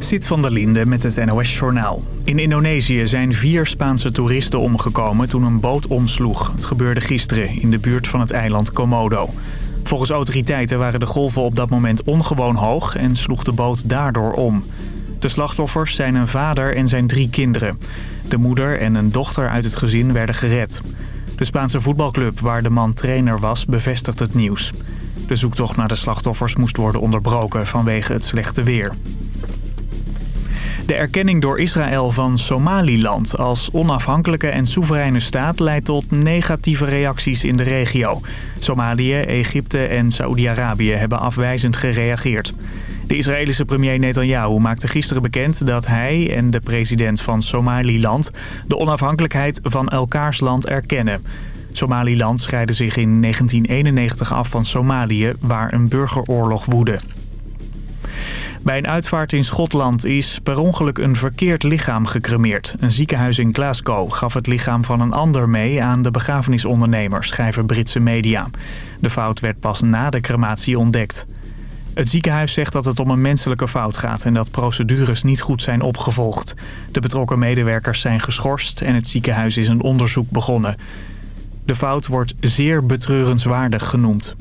Zit van der Linde met het NOS-journaal. In Indonesië zijn vier Spaanse toeristen omgekomen toen een boot omsloeg. Het gebeurde gisteren in de buurt van het eiland Komodo. Volgens autoriteiten waren de golven op dat moment ongewoon hoog en sloeg de boot daardoor om. De slachtoffers zijn een vader en zijn drie kinderen. De moeder en een dochter uit het gezin werden gered. De Spaanse voetbalclub waar de man trainer was bevestigt het nieuws. De zoektocht naar de slachtoffers moest worden onderbroken vanwege het slechte weer. De erkenning door Israël van Somaliland als onafhankelijke en soevereine staat leidt tot negatieve reacties in de regio. Somalië, Egypte en Saoedi-Arabië hebben afwijzend gereageerd. De Israëlische premier Netanyahu maakte gisteren bekend dat hij en de president van Somaliland de onafhankelijkheid van elkaars land erkennen. Somaliland scheidde zich in 1991 af van Somalië, waar een burgeroorlog woedde. Bij een uitvaart in Schotland is per ongeluk een verkeerd lichaam gecremeerd. Een ziekenhuis in Glasgow gaf het lichaam van een ander mee aan de begrafenisondernemers, schrijven Britse media. De fout werd pas na de crematie ontdekt. Het ziekenhuis zegt dat het om een menselijke fout gaat en dat procedures niet goed zijn opgevolgd. De betrokken medewerkers zijn geschorst en het ziekenhuis is een onderzoek begonnen. De fout wordt zeer betreurenswaardig genoemd.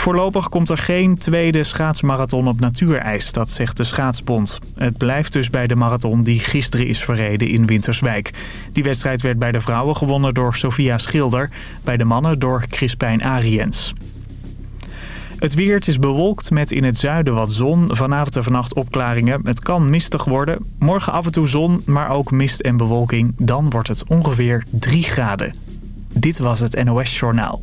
Voorlopig komt er geen tweede schaatsmarathon op natuurijs, dat zegt de Schaatsbond. Het blijft dus bij de marathon die gisteren is verreden in Winterswijk. Die wedstrijd werd bij de vrouwen gewonnen door Sofia Schilder, bij de mannen door Crispijn Ariens. Het weer is bewolkt met in het zuiden wat zon. Vanavond en vannacht opklaringen. Het kan mistig worden. Morgen af en toe zon, maar ook mist en bewolking. Dan wordt het ongeveer 3 graden. Dit was het NOS Journaal.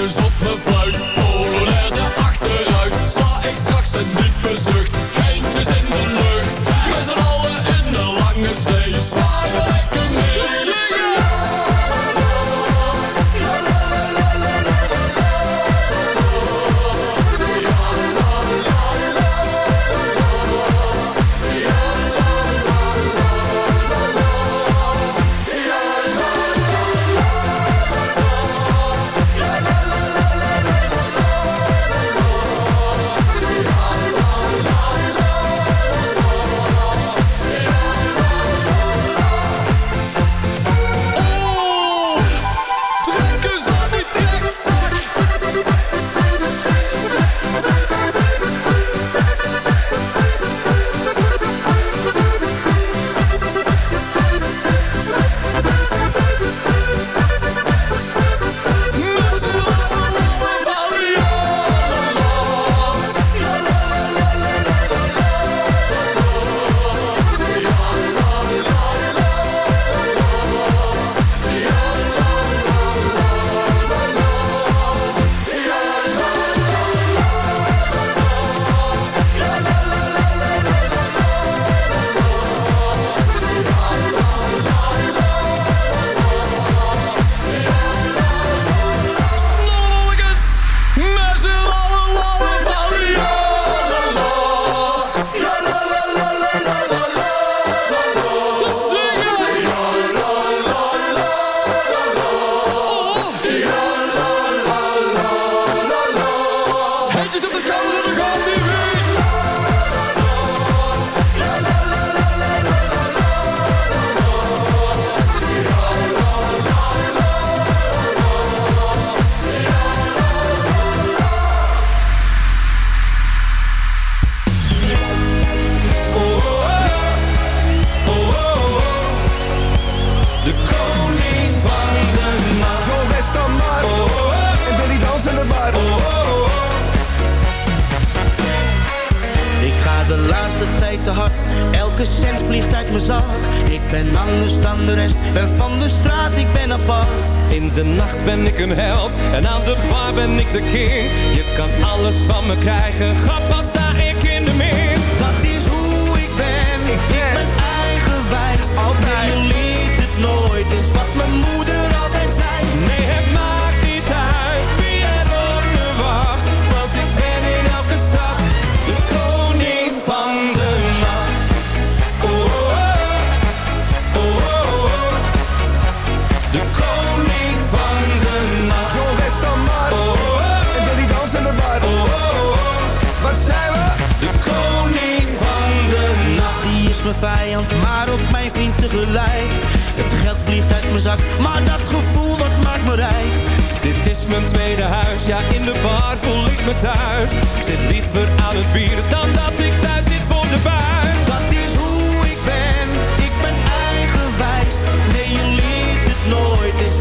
Lekker mee. Het geld vliegt uit mijn zak, maar dat gevoel dat maakt me rijk. Dit is mijn tweede huis, ja in de bar voel ik me thuis. Ik zit liever aan het bier dan dat ik thuis zit voor de buis. Dat is hoe ik ben, ik ben eigenwijs. Nee, je leert het nooit, is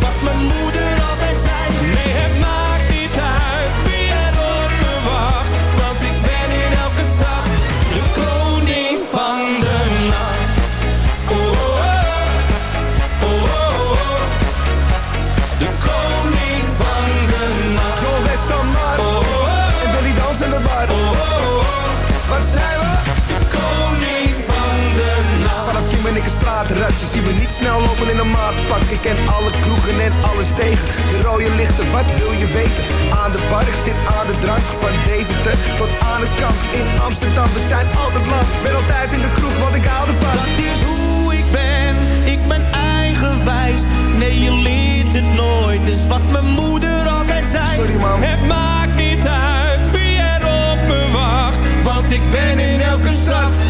straatratje, zie me niet snel lopen in een maatpak. Ik ken alle kroegen en alles tegen. De rode lichten, wat wil je weten? Aan de bar, ik zit aan de drank. Van Deventer tot aan de kant in Amsterdam. We zijn altijd lang, ben altijd in de kroeg, want ik hou ervan. Dat is hoe ik ben, ik ben eigenwijs. Nee, je leert het nooit, is wat mijn moeder altijd zei. Sorry mam. Het maakt niet uit wie er op me wacht. Want ik ben in elke stad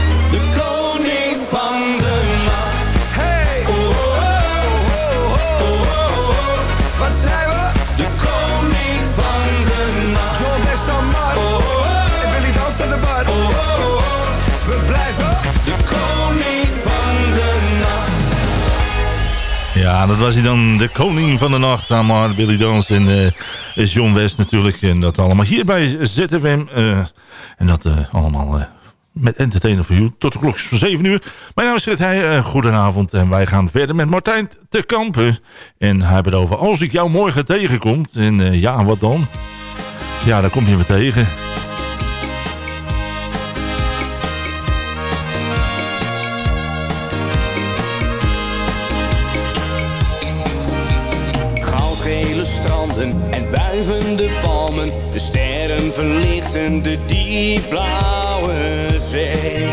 Ja, dat was hij dan, de koning van de nacht. Nou, maar Billy Dans en eh, John West natuurlijk. En dat allemaal hier bij ZFM. eh, en dat eh, allemaal met Entertainer voor You. Tot de klok van 7 uur. Mijn naam is Fred Heij. goedenavond. En wij gaan verder met Martijn te kampen. En hij het over als ik jou morgen tegenkom. En ja, wat dan? Ja, dan kom je me tegen. En wuivende palmen. De sterren verlichten de diepblauwe zee.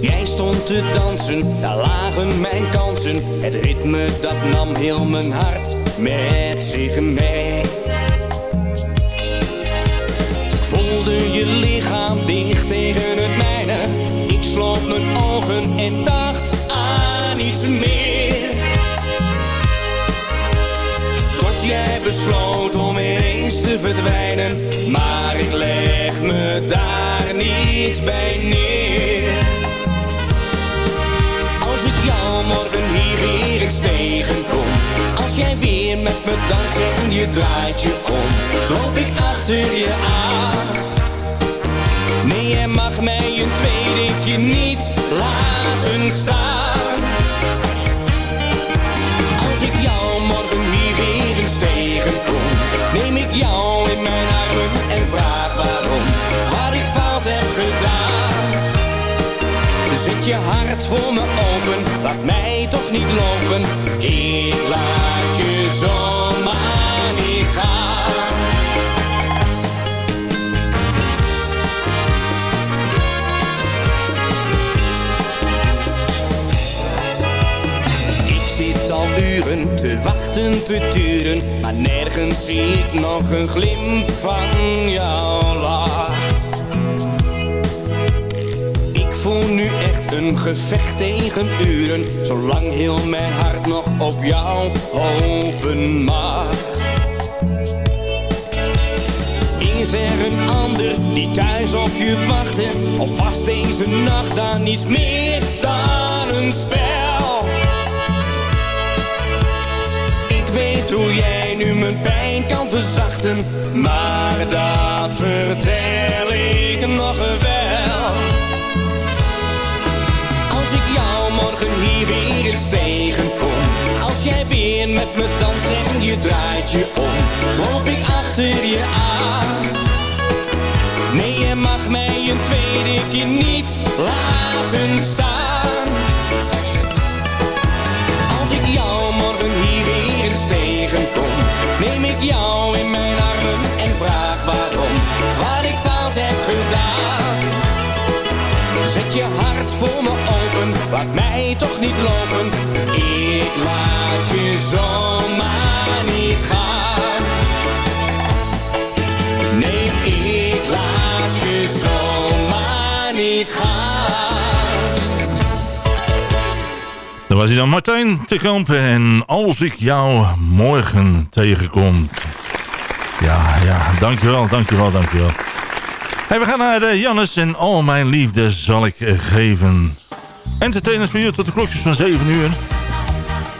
Jij stond te dansen, daar lagen mijn kansen. Het ritme dat nam heel mijn hart met zich mee. Ik voelde je lichaam dicht tegen het mijne. Ik sloot mijn ogen en dacht aan iets meer. Jij besloot om ineens te verdwijnen. Maar ik leg me daar niet bij neer. Als ik jou morgen hier weer eens tegenkom. Als jij weer met me danst en je draait je om. Loop ik achter je aan. Nee, jij mag mij een tweede keer niet laten staan. Neem ik jou in mijn armen en vraag waarom, waar ik fout heb gedaan. Zet je hart voor me open, laat mij toch niet lopen, ik laat je zomaar niet gaan. Te wachten, te duren, maar nergens zie ik nog een glimp van jouw. Ik voel nu echt een gevecht tegen uren, zolang heel mijn hart nog op jou hopen mag. Is er een ander die thuis op je wachtte? Of was deze nacht dan niets meer dan een spel? hoe jij nu mijn pijn kan verzachten. Maar dat vertel ik nog wel. Als ik jou morgen hier weer eens tegenkom. Als jij weer met me danst en je draait je om. Loop ik achter je aan. Nee, je mag mij een tweede keer niet laten staan. Je hart voor me open, laat mij toch niet lopen. Ik laat je zomaar niet gaan. Nee, ik laat je zomaar niet gaan. Dan was hij dan Martijn te kampen. En als ik jou morgen tegenkom. Ja, ja, dankjewel, dankjewel, dankjewel. Hey, we gaan naar de Jannes en al mijn liefde zal ik eh, geven. Entertainers voor tot de klokjes van 7 uur.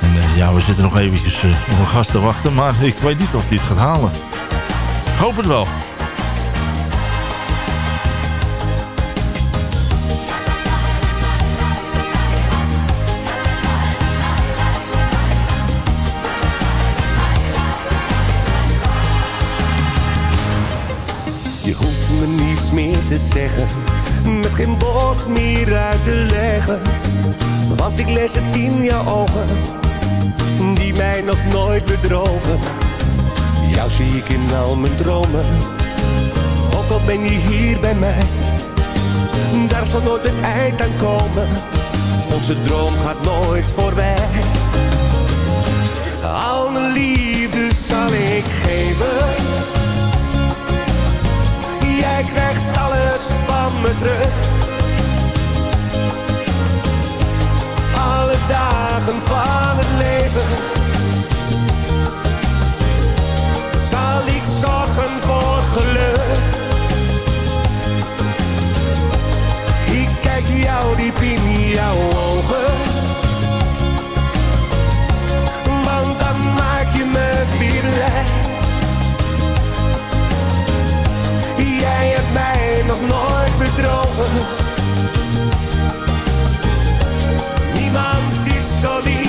En eh, ja, we zitten nog eventjes eh, op een gast te wachten. Maar ik weet niet of hij het gaat halen. Ik hoop het wel. Me niets meer te zeggen, met geen woord meer uit te leggen. Want ik lees het in jouw ogen, die mij nog nooit bedrogen. Jou zie ik in al mijn dromen, ook al ben je hier bij mij. Daar zal nooit een eind aan komen, onze droom gaat nooit voorbij. Al mijn liefde zal ik geven jij krijgt alles van me terug. Alle dagen van het leven zal ik zorgen voor geluk. Ik kijk jou diep in jouw ogen, want dan maak je me weer blij. Jij hebt mij nog nooit bedrogen. Niemand is zo lief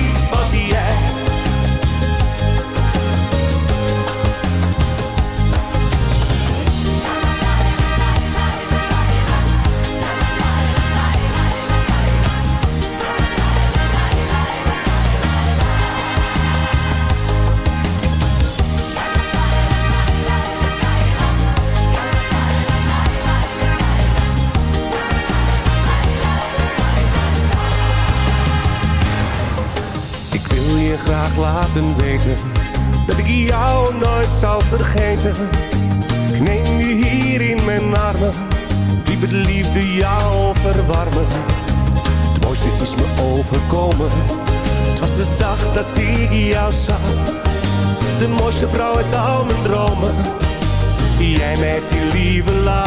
vrouw uit al mijn dromen, jij met die lieve lach.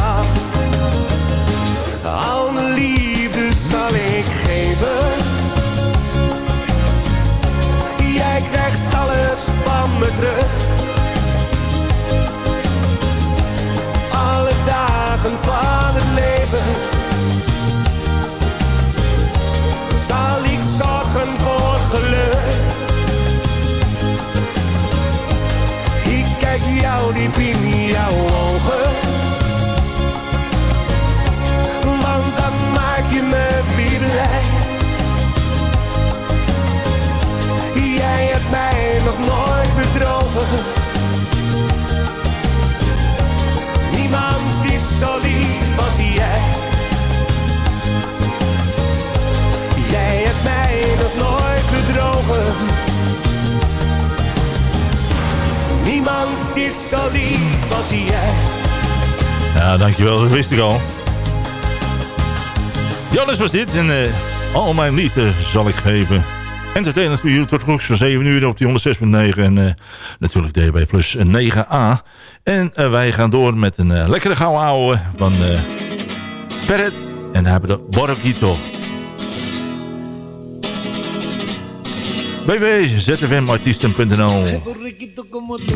Is zo lief als jij. Ja, dankjewel. Dat wist ik al. Jannes was dit. En eh, al mijn liefde zal ik geven. Entertainment voor jullie tot klok van 7 uur op die 106.9. En uh, natuurlijk DB plus 9A. En uh, wij gaan door met een uh, lekkere gouden ouwe van uh, Perret. En dan hebben we de Borgito. www.zfmartiesten.nl borriquito como tú,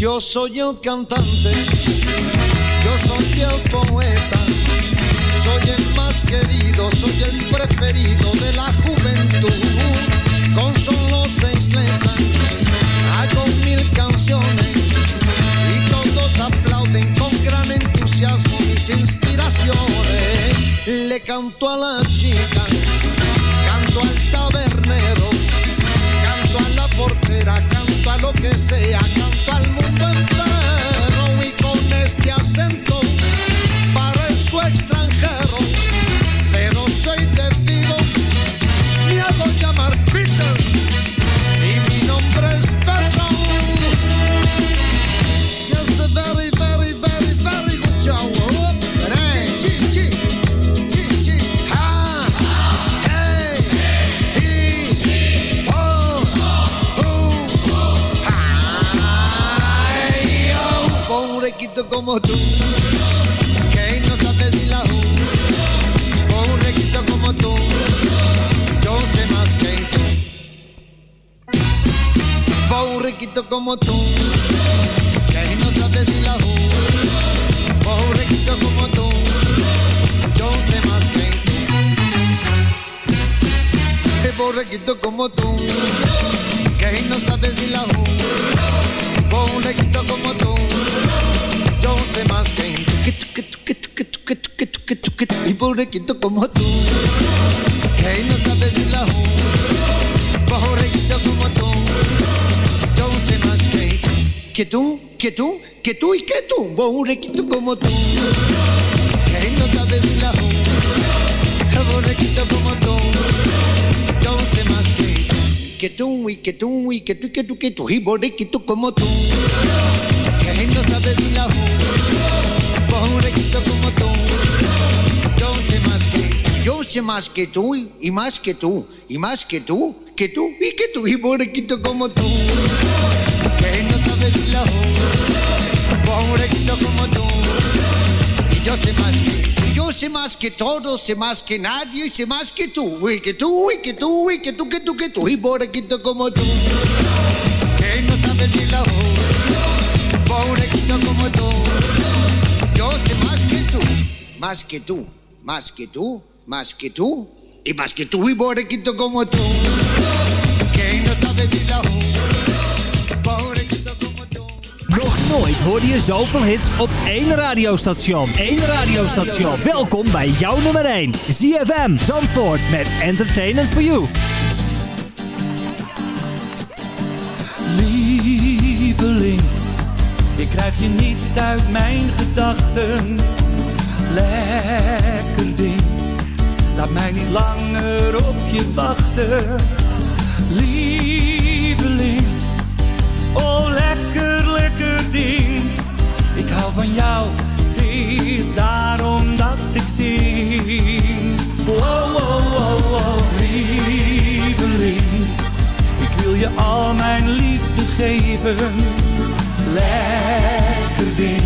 Yo soy el cantante, yo soy el poeta, soy el más querido, soy el preferido de la juventud. Con solo seis letras hago mil canciones y todos aplauden con gran entusiasmo mis inspiraciones. Le canto a la chica, canto al tabernero, canto a la portera, canto a lo que sea, canto something Pobrequito como tú, que no sabes ni la U. Pobrequito como tú, yo sé más que tú. Pobrequito como tú, que no sabes ni la U. Pobrequito como tú, yo sé más que tú. Qué Pobrequito como tú, pobrequito como tú, que no sabes ni como tú, yo sé tú. Que tú, tú, y que tú, como tú, que no sabes ni la. Pobrequito como tú, yo sé más que. Que tú y que tú y que tú y que tú, que tú y como tú, que no sabes ni sé más que tú y- más que tú y más que tú, que tú y que tú y pobrequito como tú, que no sabes la U. Pobrequito como tú, y yo sé más que tú. Yo sé más que todo, sé más que nadie, y sé más que tú, y que tú, y que tú, y que tú, que tú, que tú, y pobrequito como tú, que no sabes ni la. Pobrequito como tú, yo sé más que tú, más que tú, más que tú, más que tú, y más que tú, y pobrequito como tú, que no. Pobrequito como tú. Nog nooit hoorde je zoveel hits op één radiostation. Eén radiostation. Welkom bij jouw nummer 1. ZFM Zandvoort met Entertainment for You. Lieveling, ik krijg je niet uit mijn gedachten. Lekker ding, laat mij niet langer op je wachten. Lieveling, oh lekker, lekker ding. Ik hou van jou, het is daarom dat ik zing. Wow, wow, wow, wow, lieveling. Ik wil je al mijn liefde geven. Lekker ding.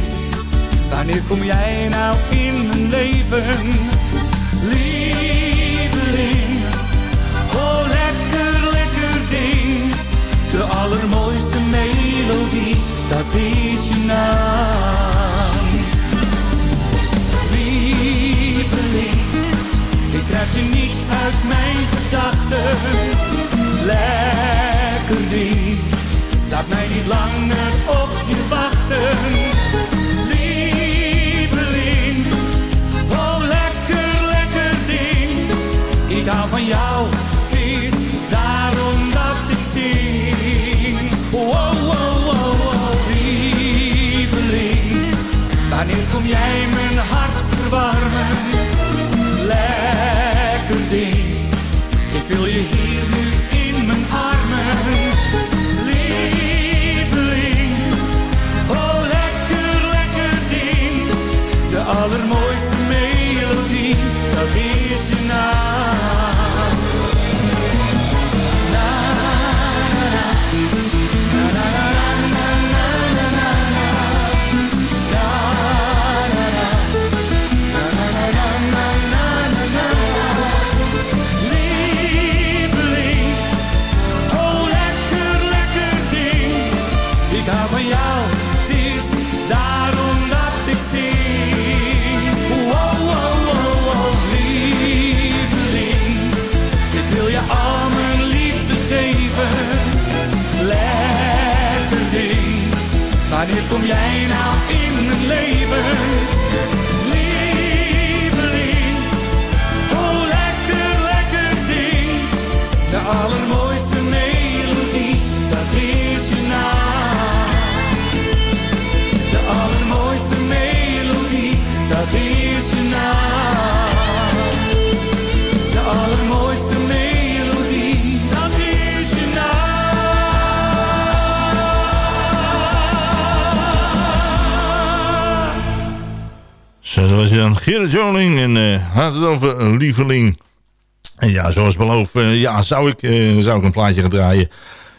Wanneer kom jij nou in mijn leven? Dat is je naam. Lieveling. Ik krijg je niet uit mijn gedachten. Lekker ding, laat mij niet langer op je wachten. Lieveling, oh lekker, lekker ding. Ik hou van jou, kom jij mijn en eh had het over een lieveling. En ja, zoals beloofd, eh, ja, zou ik, eh, zou ik een plaatje gaan draaien.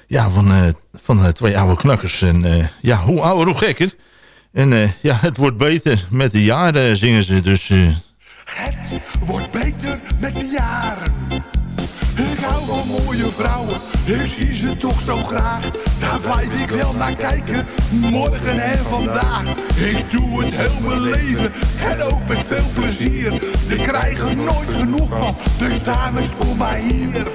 Ja, van, van twee oude knakkers. En ja, hoe ouder, hoe gekker. En ja, het wordt beter met de jaren, zingen ze. Dus Het wordt beter met de jaren. Ik hou van mooie vrouwen, ik zie ze toch zo graag. Daar blijf ik wel naar kijken, morgen en vandaag. Ik doe het heel mijn leven en ook met veel plezier. Ik krijg er nooit genoeg van, dus dames kom maar hier.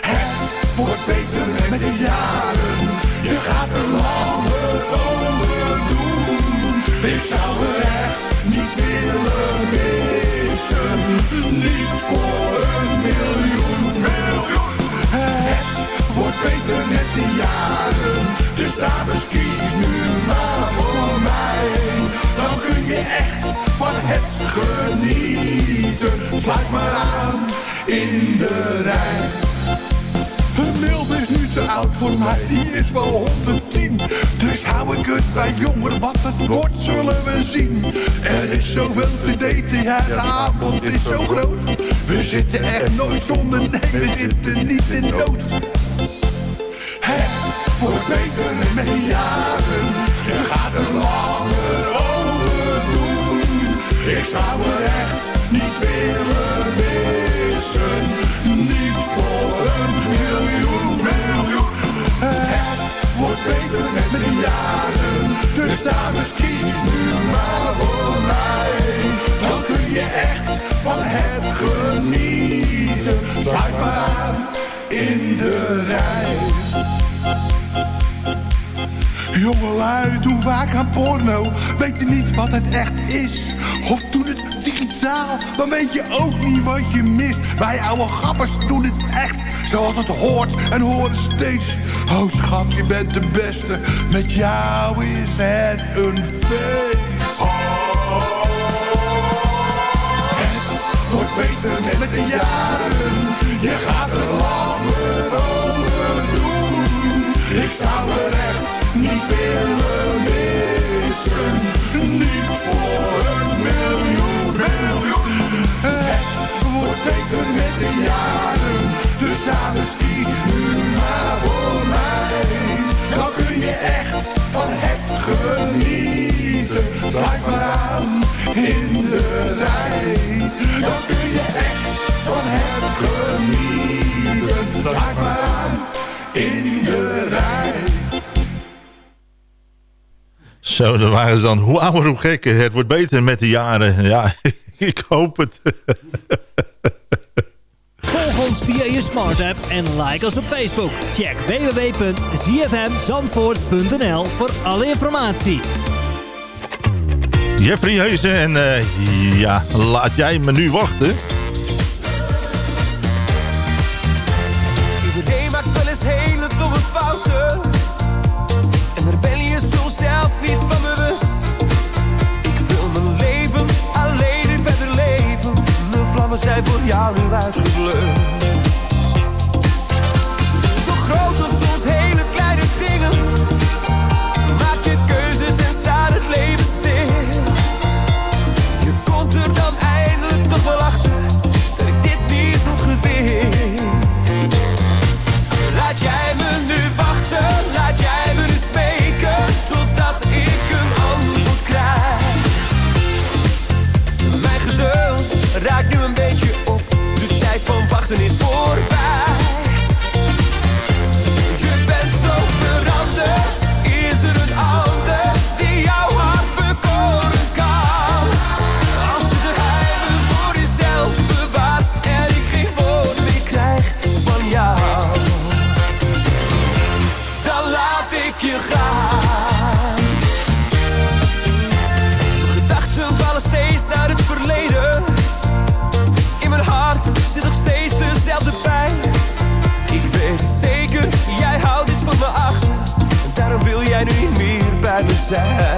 Het wordt beter met de jaren, je gaat er langer over doen. Ik zou er echt niet willen missen, niet voor een genieten, sluit maar aan in de rij. Een mild is nu te oud voor mij, die is wel 110. Dus hou ik het bij jonger, wat het wordt zullen we zien. Er is zoveel te daten, ja de aanbod is zo groot. We zitten echt nooit zonder, nee we zitten niet in nood. Het wordt beter met de jaren, Ik zou er echt niet willen missen, niet voor een miljoen, miljoen. Het wordt beter met de jaren, dus dames kies nu maar voor mij. Dan kun je echt van het genieten, sluit maar aan in de rij. Jongelui doen vaak aan porno, weten niet wat het echt is. Of doen het digitaal, dan weet je ook niet wat je mist. Wij oude gappers doen het echt, zoals het hoort en horen steeds. Oh schat, je bent de beste, met jou is het een feest. Het wordt beter met, de jaren, je gaat er langer over doen. Ik zou er echt niet willen Niet voor een miljoen, miljoen. Het wordt beter met de jaren. Dus dames, kies nu maar voor mij. Dan kun je echt van het genieten. Sluit maar aan in de rij. Dan kun je echt van het genieten. Sluit maar aan in de rij. Zo, dat waren ze dan. Hoe ouder, hoe gekker. Het wordt beter met de jaren. Ja, ik hoop het. Volg ons via je smart app en like ons op Facebook. Check www.zfmzandvoort.nl voor alle informatie. Jeffrey Heuzen en eh, ja, laat jij me nu wachten. Zelf niet van bewust. Ik wil mijn leven alleen in verder leven. Mijn vlammen zijn voor jou nu uitgeblust. Toch groot of soms hele kleine dingen. Maak je keuzes en staat het leven stil. Je komt er dan eindelijk toch wel. is voorbij. sad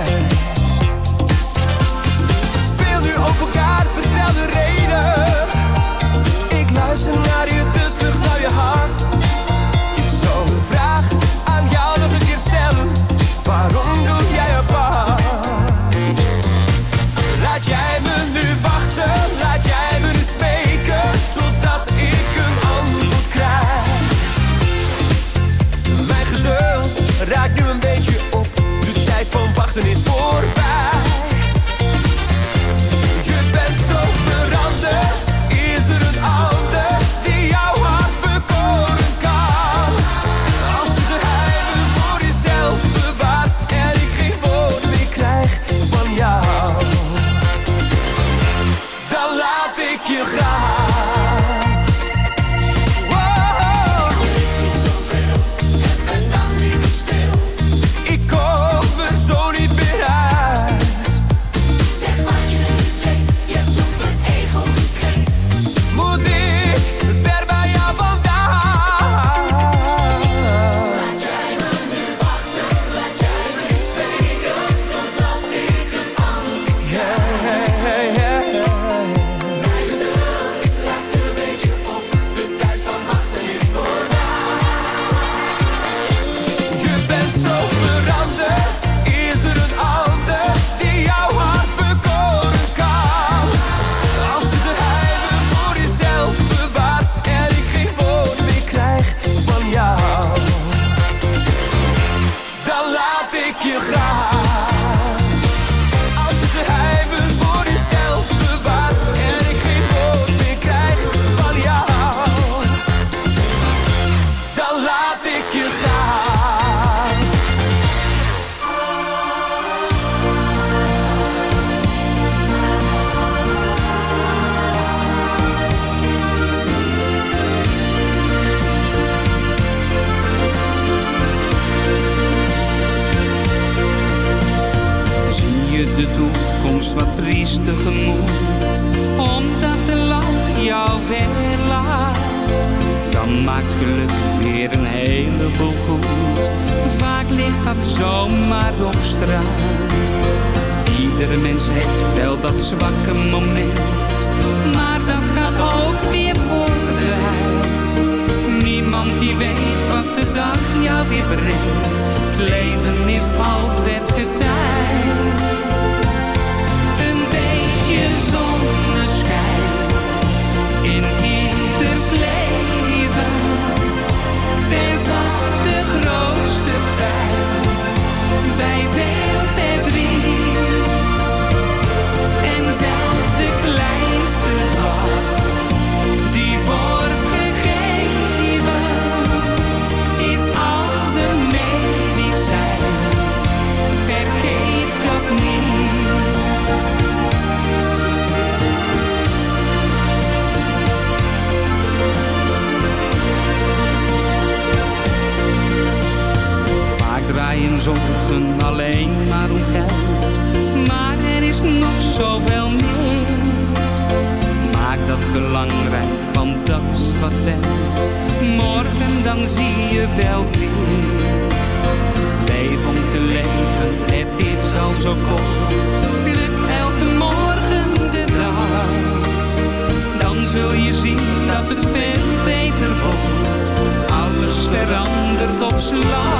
zie je wel weer. Leef om te leven, het is al zo kort. Wil ik elke morgen de dag. Dan zul je zien dat het veel beter wordt. Alles verandert op slag.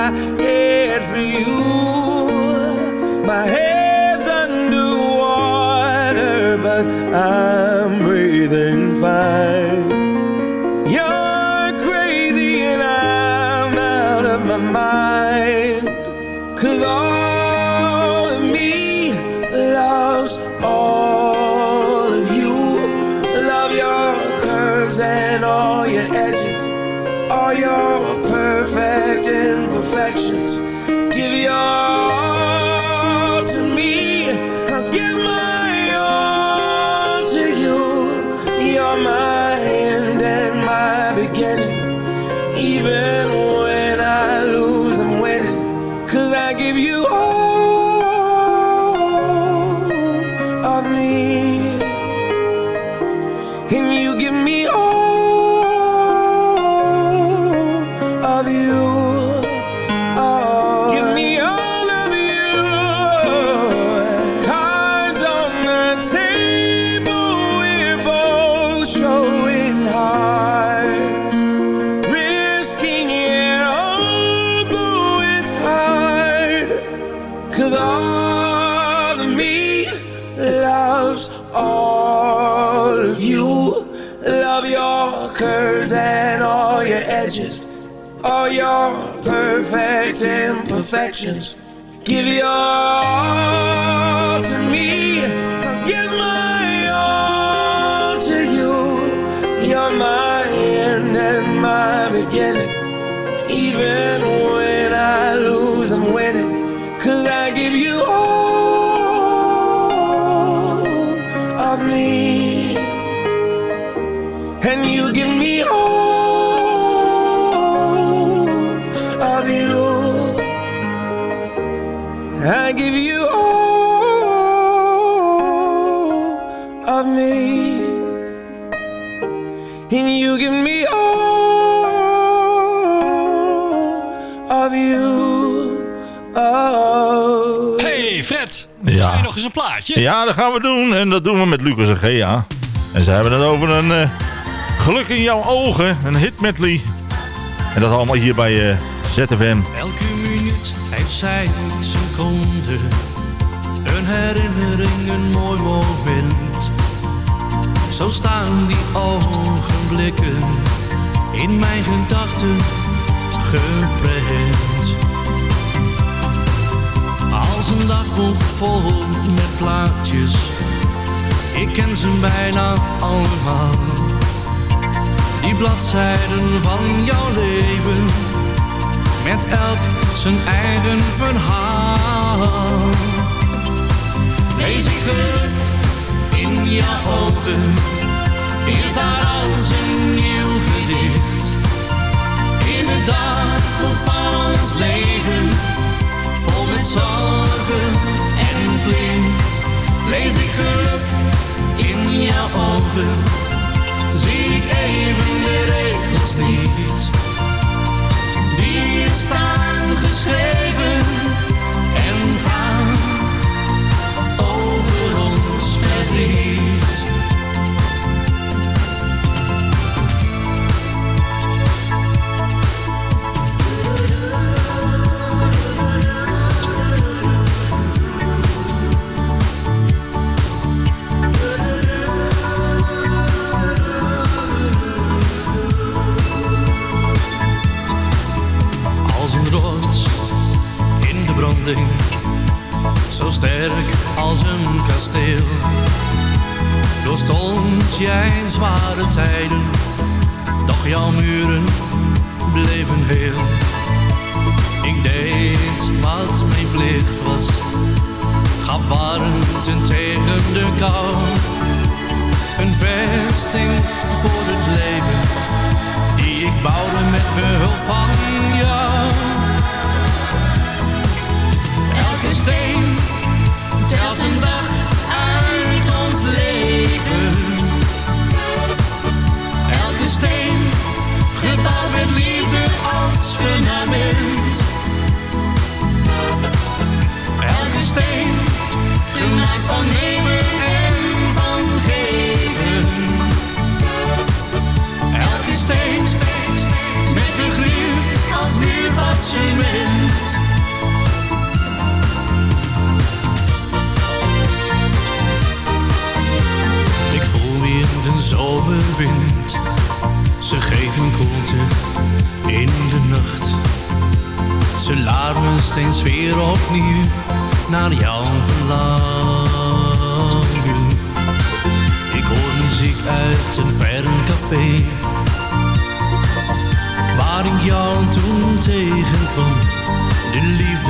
I'm breathing fine your plaatje. Ja, dat gaan we doen. En dat doen we met Lucas en Gea. En ze hebben het over een eh, geluk in jouw ogen. Een hit medley. En dat allemaal hier bij eh, ZFM. Elke minuut heeft zij seconde. Een herinnering, een mooi moment. Zo staan die ogenblikken in mijn gedachten geprent. Een dagboek vol met plaatjes. Ik ken ze bijna allemaal. Die bladzijden van jouw leven met elk zijn eigen verhaal. Lees ik in jouw ogen, is daar als een nieuw gedicht. In het dagboek van ons leven, met zorgen en plicht. Lees ik geluk in jouw ogen, zie ik even de regels niet. Die staan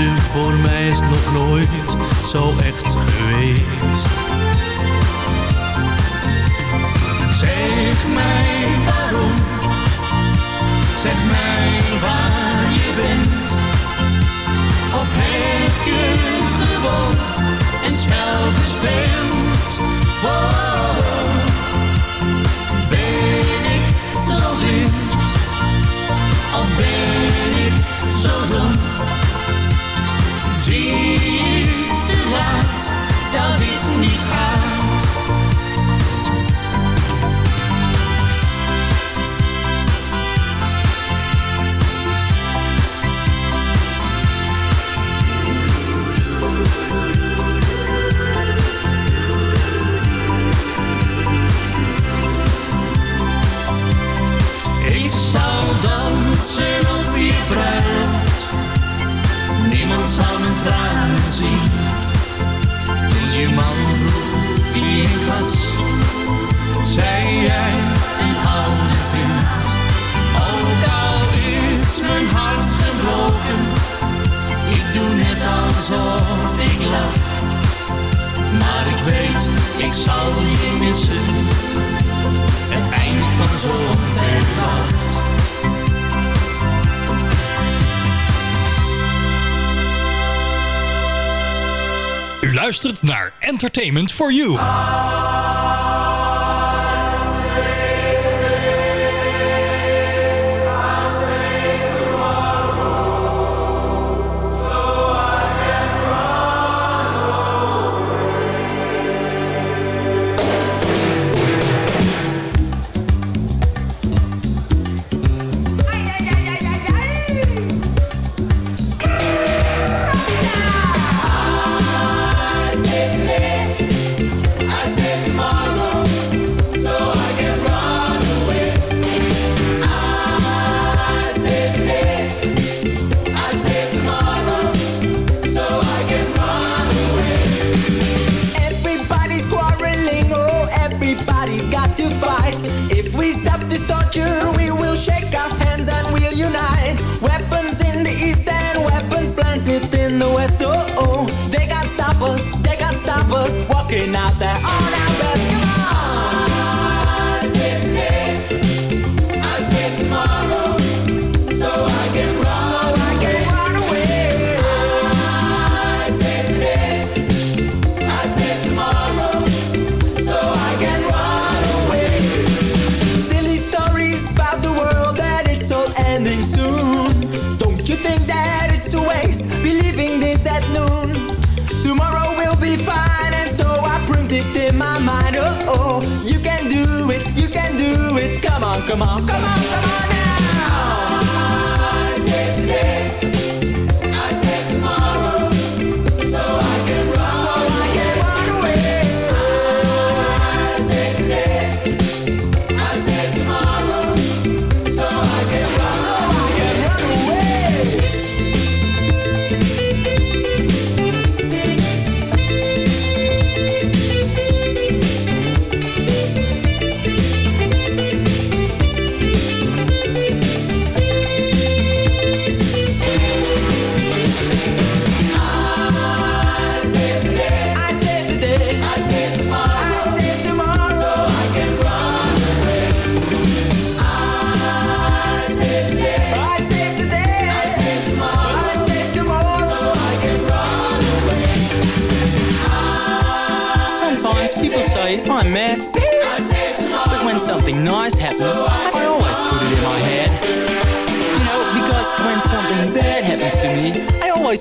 voor mij is nog nooit zo echt geweest. Zeg mij waarom Zeg mij waar je bent. Of heb je gewoon een spel gespeeld? Wow. Ben ik zo blind? Of ben ik zo dom tranen je man vroeg wie ik was Zei jij een oude vriend. Ook al is mijn hart gebroken Ik doe net alsof ik lach. Maar ik weet, ik zal je missen. Het einde van zo'n verwacht. Luistert naar Entertainment for You.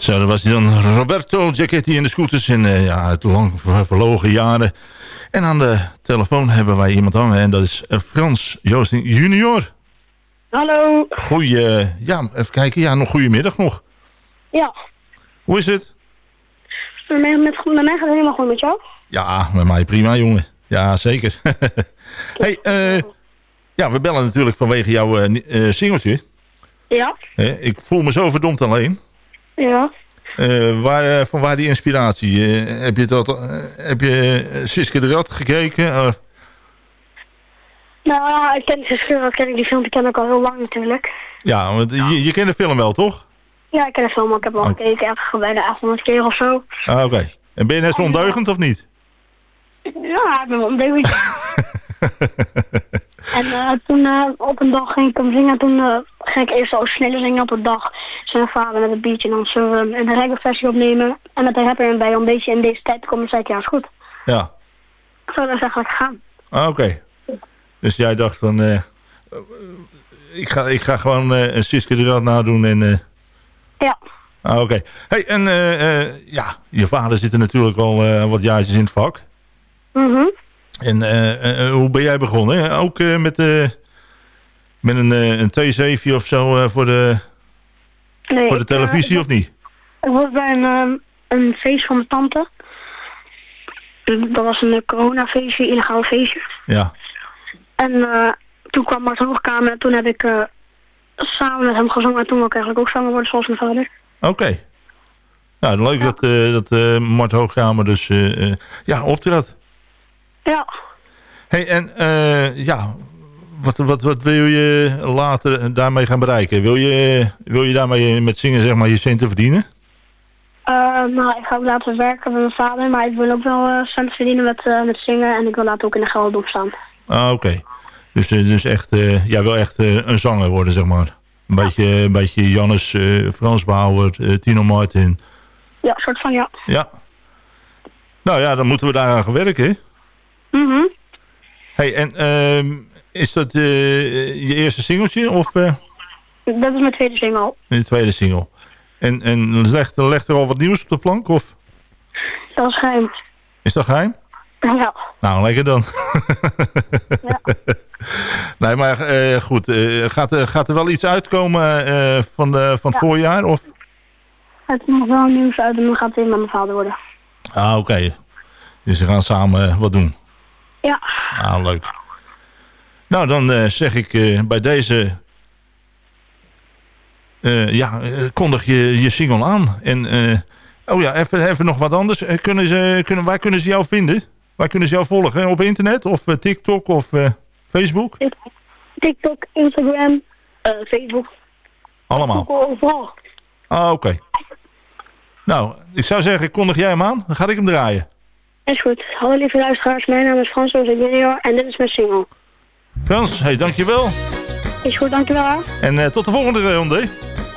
Zo, dat was hij dan Roberto Giacchetti in de scooters in eh, ja, uit lang ver- verlogen jaren. En aan de telefoon hebben wij iemand hangen en dat is eh, Frans Joosting junior. Hallo. Goeie, ja, even kijken, ja, nog goedemiddag nog. Ja, Hoe is het? met, met, met mij gaat het helemaal goed met jou. Ja, met mij prima, jongen. Ja, zeker. hey, eh, ja, we bellen natuurlijk vanwege jouw singeltje. Ja. Ik voel me zo verdomd alleen. Ja. Eh, waar, eh, van waar die inspiratie? Eh, heb je, dat, heb je Siske de Rat gekeken? Uh, Nou ja, ik ken, die- ken ik die film, die ken ik al heel lang natuurlijk. ja, want je, je kent de film wel, toch? Ja, ik ken de film, ik heb al gekeken, echt bijna 800 keer of zo. Ah, oké. En ben je net zo ondeugend of niet? Ja, ik ben wel een beetje. en toen op een dag ging ik hem zingen. Toen ging ik eerst al sneller zingen op een dag. Zijn vader met een biertje en dan zo um, een reggae versie opnemen. En met de rapper erbij om beetje in deze tijd te komen. zei ik, ja, is goed. Ja. Zo dat is eigenlijk gegaan. Ah, oké. Dus jij dacht van... eh, ik, ga, ik ga gewoon eh, een Siske de nadoen en... eh, Ja. Ah, oké. Hey, en ja, je vader zit er natuurlijk al wat jaartjes in het vak. Mhm. En hoe ben jij begonnen? Ook met, eh, met een, eh, een T7 of zo eh, voor de, Nee, voor de ik, eh, televisie of niet? Ik was bij een, ehm, een feest van mijn tante. Dat was een coronafeestje, illegaal feestje. Ja. En toen kwam Mart Hoogkamer en toen heb ik samen met hem gezongen. En toen wil ik eigenlijk ook samen worden zoals mijn vader. Oké. Nou, leuk dat, eh dat Mart Hoogkamer dus ja, optrad. Ja. Hey, en eh, ja, wat, wat, wat wil je later daarmee gaan bereiken? Wil je, wil je daarmee met zingen zeg maar je centen verdienen? Eh, nou, ik ga ook laten werken met mijn vader. Maar ik wil ook wel eh cent verdienen met, eh, met zingen. En ik wil later ook in de geldop staan. Ah, oké. Dus, dus echt, jij wil echt een zanger worden, zeg maar. Een beetje, een beetje Jannes, Frans Bauer, Tino Martin. Ja, soort van ja. Ja. Nou ja, dan moeten we daaraan gaan werken? Mhm. Hey, en ehm, is dat eh, je eerste singeltje? Of, eh? Dat is mijn tweede single. De tweede single. En, en legt, er al wat nieuws op de plank? Of? Dat is geheim. Is dat geheim? Ja. Nou, lekker dan. ja. Nee, maar eh, goed. Gaat, gaat, er wel iets uitkomen van, de, van het voorjaar? Of? Het nog wel nieuws uit en dan gaat het weer met mijn vader worden. Ah, oké. Dus ze gaan samen wat doen? Ja. Ah, leuk. Nou, dan eh, zeg ik eh, bij deze... Eh, ja, kondig je, je single aan. En, oh ja, even, even nog wat anders. kunnen ze, kunnen, waar kunnen ze jou vinden? Waar kunnen ze jou volgen? Op internet of TikTok of Facebook? TikTok, Instagram, Facebook. Allemaal? Google, Ah, oké. Nou, ik zou zeggen, kondig jij hem aan. Dan ga ik hem draaien. Is goed. Hallo lieve luisteraars, mijn naam is Frans Junior en dit is mijn single. Frans, hey, dankjewel. Is goed, dankjewel. wel. En eh, tot de volgende ronde.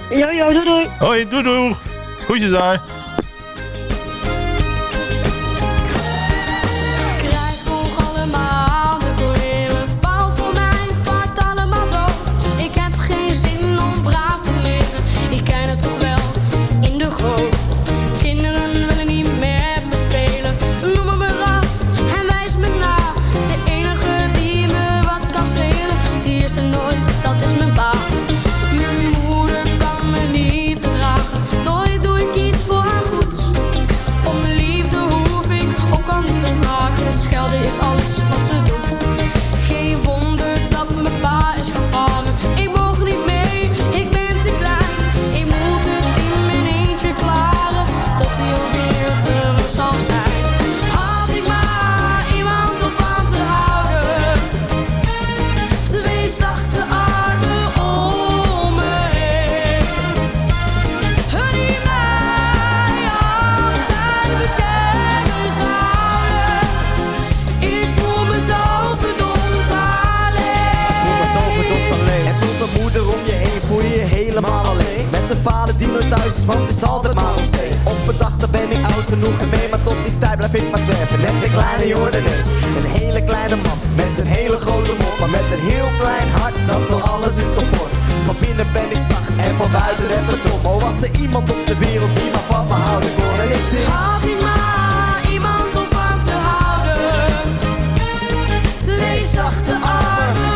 Jojo, doei doei. Hoi, doei doei. Goedjes daar. vader die nooit thuis is, want het is altijd maar op zee. Op een dag dan ben ik oud genoeg en mee, maar tot die tijd blijf ik maar zwerven. Net een kleine Jordanes, een hele kleine man met een hele grote mond, maar met een heel klein hart dat door alles is gevormd. Van binnen ben ik zacht en van buiten heb ik dom. Oh, was er iemand op de wereld die me van me houden kon en ik zing. Maar iemand om van te houden. Twee zachte armen.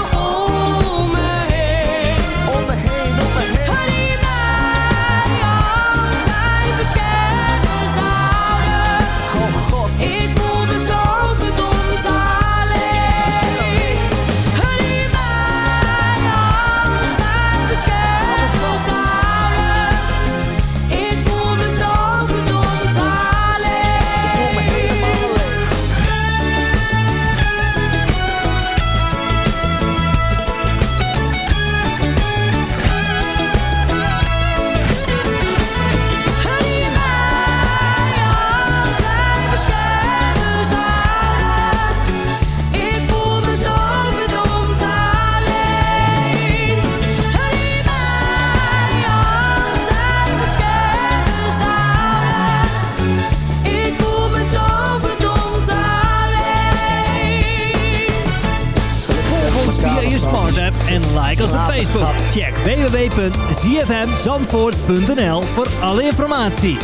Facebook. Check www.zfmzandvoort.nl voor alle informatie.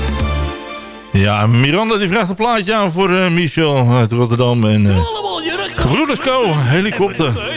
Ja, Miranda die vraagt een plaatje aan voor eh, Michel uit Rotterdam. En uh, Helikopter.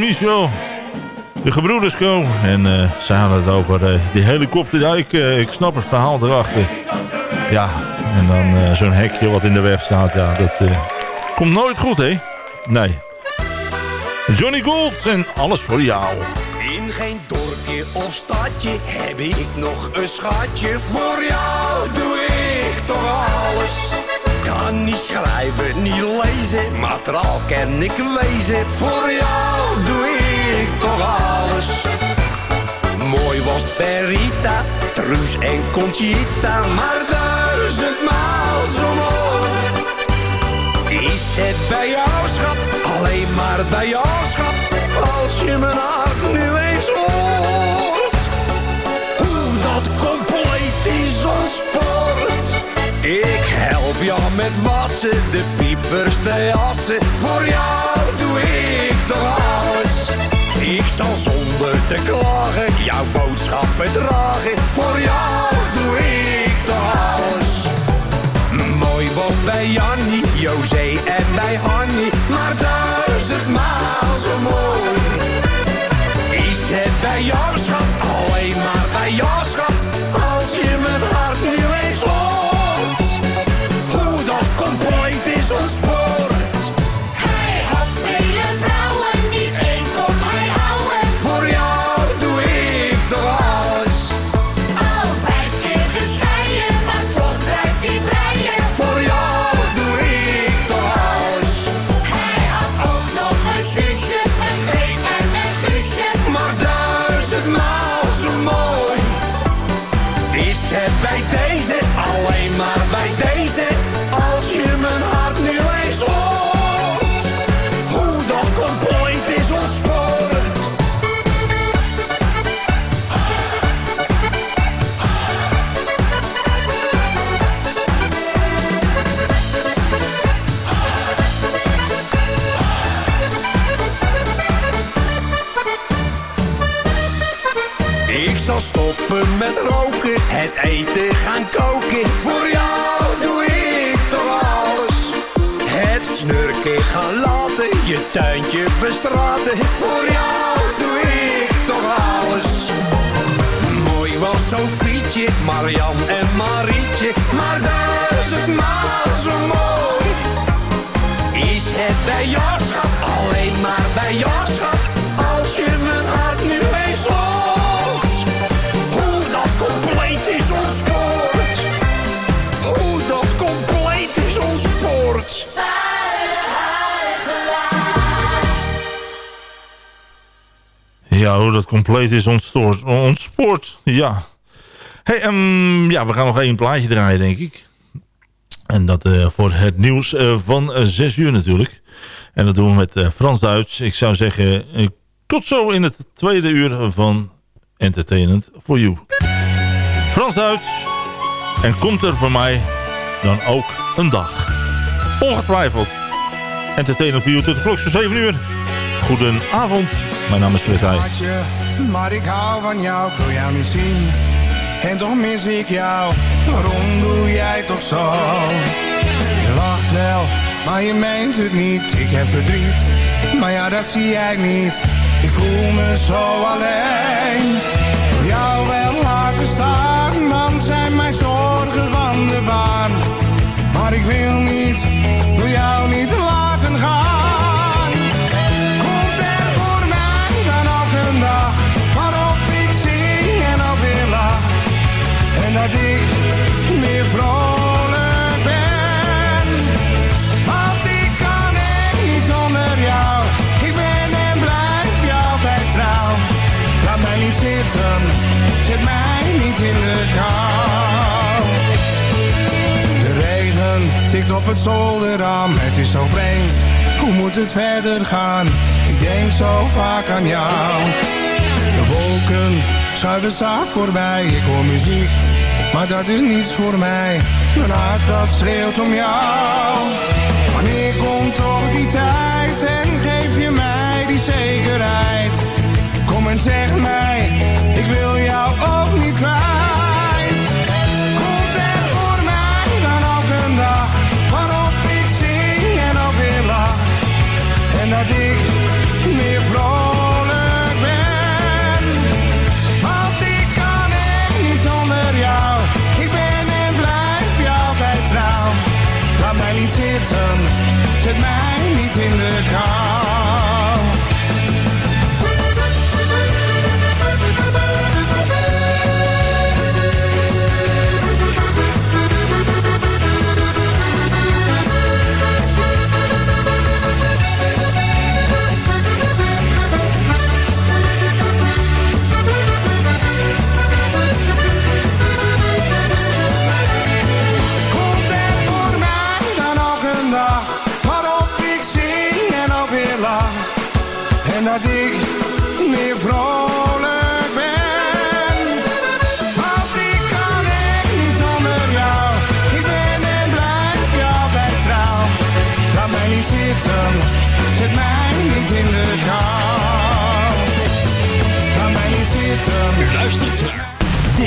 Michel. De gebroeders Co. En eh, ze hadden het over eh, die helikopter. Ik, eh, ik snap het verhaal erachter. Ja, en dan zo'n hekje wat in de weg staat. Ja, dat komt nooit goed, hè? Nee. Johnny Gold en alles voor jou. In geen dorpje of stadje heb ik nog een schatje. Voor jou doe ik toch alles. Kan niet schrijven, niet lezen, maar trouw kan ik wezen. Voor jou doe ik toch alles. Mooi was Perita, Truus en Conchita, maar duizendmaal zo mooi. Is het bij jou, schat, alleen maar bij jou, schat, als je mijn hart nu eens met wassen, de piepers te jassen. Voor jou doe ik toch alles. Ik zal zonder te klagen jouw boodschappen dragen. Voor jou doe ik toch alles. Mooi was bij Jannie, José en bij Hannie, maar duizendmaal zo mooi. Is het bij jou, stoppen met roken, het eten gaan koken. Voor jou doe ik toch alles. Het snurken gaan laten, je tuintje bestraten. Voor jou doe ik toch alles. Mooi was Sofietje, Marian en Marietje, maar duizendmaal zo mooi. Is het bij jou, schat, alleen maar bij jou, schat, Ja, hoe dat compleet is ontstoord, ontspoord. Ja. Hey, ehm, ja, we gaan nog één plaatje draaien, denk ik. En dat eh, voor het nieuws eh, van 6 uur natuurlijk. En dat doen we met eh, Frans-Duits. Ik zou zeggen, eh, Tot zo in het tweede uur van Entertainment for You. Frans-Duits. En komt er voor mij dan ook een dag. Ongetwijfeld. Entertainment for You tot de klok voor 7 uur. Goedenavond. Mijn naam is je, maar ik hou van jou, ik wil jou niet zien. En toch mis ik jou, waarom doe jij toch zo? Je lacht wel, maar je meent het niet, ik heb verdriet. Maar ja, dat zie jij niet, ik voel me zo alleen. Wil jou wel laten staan, dan zijn mijn zorgen van de baan. Maar ik wil niet, wil jou niet laten het zolderraam, het is zo vreemd. Hoe moet het verder gaan? Ik denk zo vaak aan jou. De wolken schuiven zacht voorbij, ik hoor muziek, maar dat is niets voor mij. Mijn hart dat schreeuwt om jou. Wanneer komt toch die tijd zet mij niet in de kou.